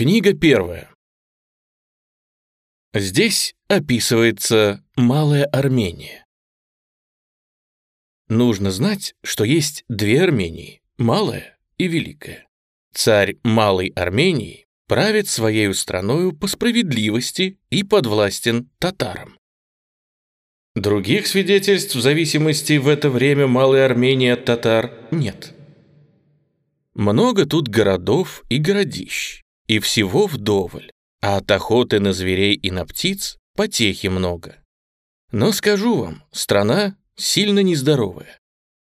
Книга первая. Здесь описывается Малая Армения. Нужно знать, что есть две Армении – Малая и Великая. Царь Малой Армении правит своею страною по справедливости и подвластен татарам. Других свидетельств зависимости в это время Малой Армении от татар нет. Много тут городов и городищ, и всего вдоволь, а от охоты на зверей и на птиц потехи много. Но скажу вам, страна сильно нездоровая.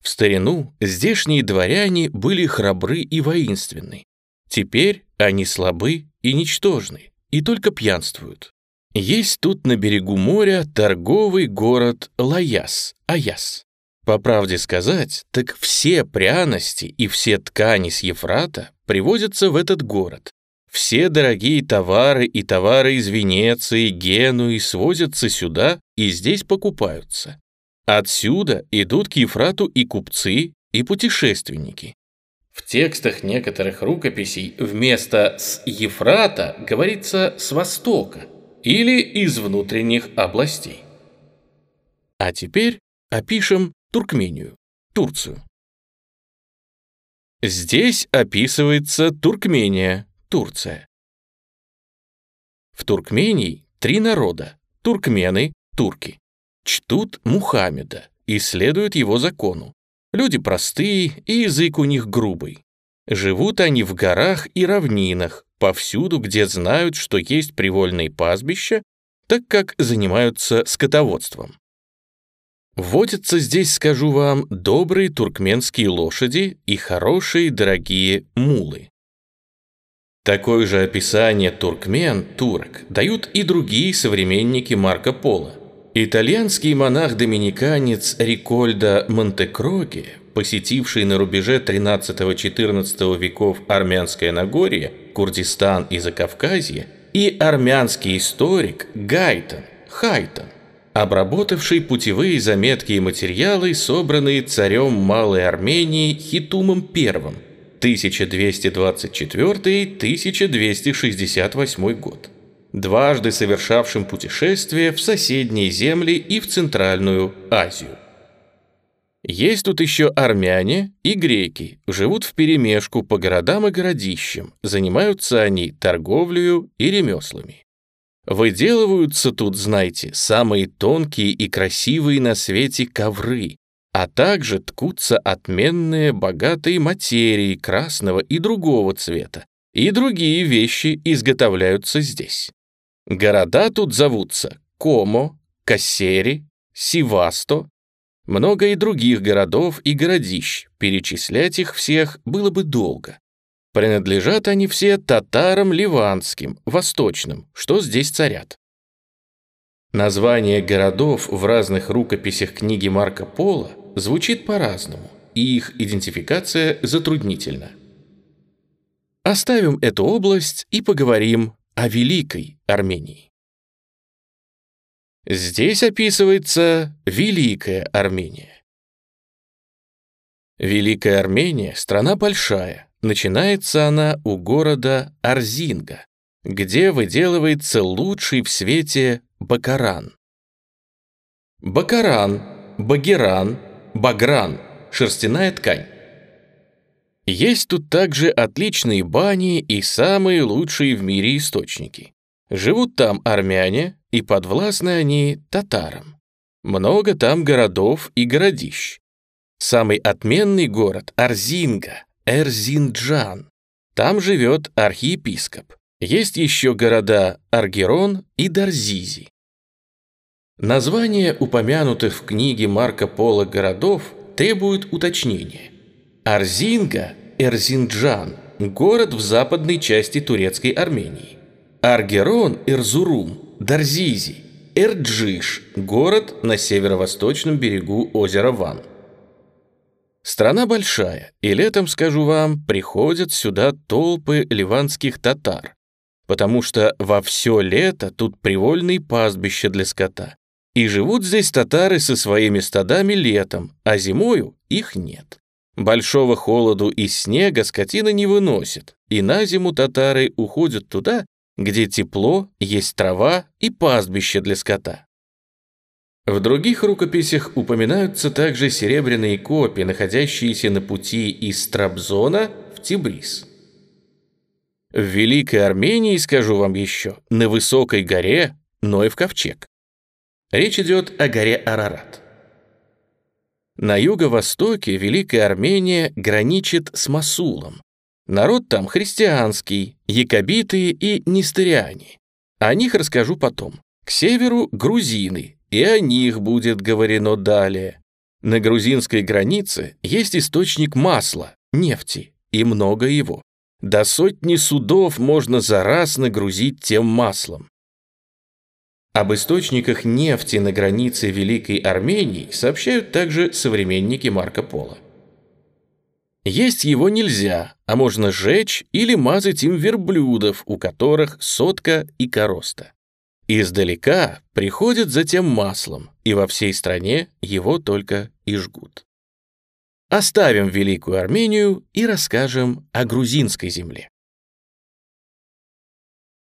В старину здешние дворяне были храбры и воинственны. Теперь они слабы и ничтожны, и только пьянствуют. Есть тут на берегу моря торговый город Лаяс, Аяс. По правде сказать, так все пряности и все ткани с Ефрата привозятся в этот город, все дорогие товары и товары из Венеции, Генуи свозятся сюда и здесь покупаются. Отсюда идут к Ефрату и купцы, и путешественники. В текстах некоторых рукописей вместо «с Ефрата» говорится «с востока» или «из внутренних областей». А теперь опишем Туркмению, Турцию. Здесь описывается Туркмения, Турция. В Туркмении три народа – туркмены, турки. Чтут Мухаммеда и следуют его закону. Люди простые и язык у них грубый. Живут они в горах и равнинах, повсюду, где знают, что есть привольные пастбища, так как занимаются скотоводством. Водятся здесь, скажу вам, добрые туркменские лошади и хорошие дорогие мулы. Такое же описание туркмен, турок, дают и другие современники Марко Поло. Итальянский монах-доминиканец Рикольдо Монтекроги, посетивший на рубеже 13-14 веков Армянское Нагорье, Курдистан и Закавказье, и армянский историк Гайтон, Хайтон, обработавший путевые заметки и материалы, собранные царем Малой Армении Хитумом I – 1224-1268 год, дважды совершавшим путешествие в соседние земли и в Центральную Азию. Есть тут еще армяне и греки, живут вперемешку по городам и городищам, занимаются они торговлею и ремеслами. Выделываются тут, знаете, самые тонкие и красивые на свете ковры, а также ткутся отменные богатые материи красного и другого цвета, и другие вещи изготовляются здесь. Города тут зовутся Комо, Кассери, Сивасто, много и других городов и городищ, перечислять их всех было бы долго. Принадлежат они все татарам ливанским, восточным, что здесь царят. Названия городов в разных рукописях книги Марко Поло звучит по-разному, и их идентификация затруднительна. Оставим эту область и поговорим о Великой Армении. Здесь описывается Великая Армения. Великая Армения – страна большая. Начинается она у города Арзинга, где выделывается лучший в свете бакаран. Бакаран, багеран – багран, шерстяная ткань. Есть тут также отличные бани и самые лучшие в мире источники. Живут там армяне, и подвластны они татарам. Много там городов и городищ. Самый отменный город — Арзинга, Эрзинджан. Там живет архиепископ. Есть еще города Аргерон и Дарзизи. Названия упомянутых в книге Марко Поло городов требуют уточнения. Арзинга – Эрзинджан, город в западной части турецкой Армении. Аргерон – Эрзурум, Дарзизи, Эрджиш – город на северо-восточном берегу озера Ван. Страна большая, и летом, скажу вам, приходят сюда толпы ливанских татар, потому что во все лето тут привольные пастбища для скота, и живут здесь татары со своими стадами летом, а зимою их нет. Большого холоду и снега скотина не выносит, и на зиму татары уходят туда, где тепло, есть трава и пастбище для скота. В других рукописях упоминаются также серебряные копии, находящиеся на пути из Трабзона в Тибрис. В Великой Армении, скажу вам еще, на высокой горе Ноев ковчег. Речь идет о горе Арарат. На юго-востоке Великая Армения граничит с Масулом. Народ там христианский, якобиты и нестериане. О них расскажу потом. К северу — грузины, и о них будет говорено далее. На грузинской границе есть источник масла, нефти, и много его. До сотни судов можно за раз нагрузить тем маслом. Об источниках нефти на границе Великой Армении сообщают также современники Марко Поло. Есть его нельзя, а можно сжечь или мазать им верблюдов, у которых сотка и короста. Издалека приходят за тем маслом, и во всей стране его только и жгут. Оставим Великую Армению и расскажем о грузинской земле.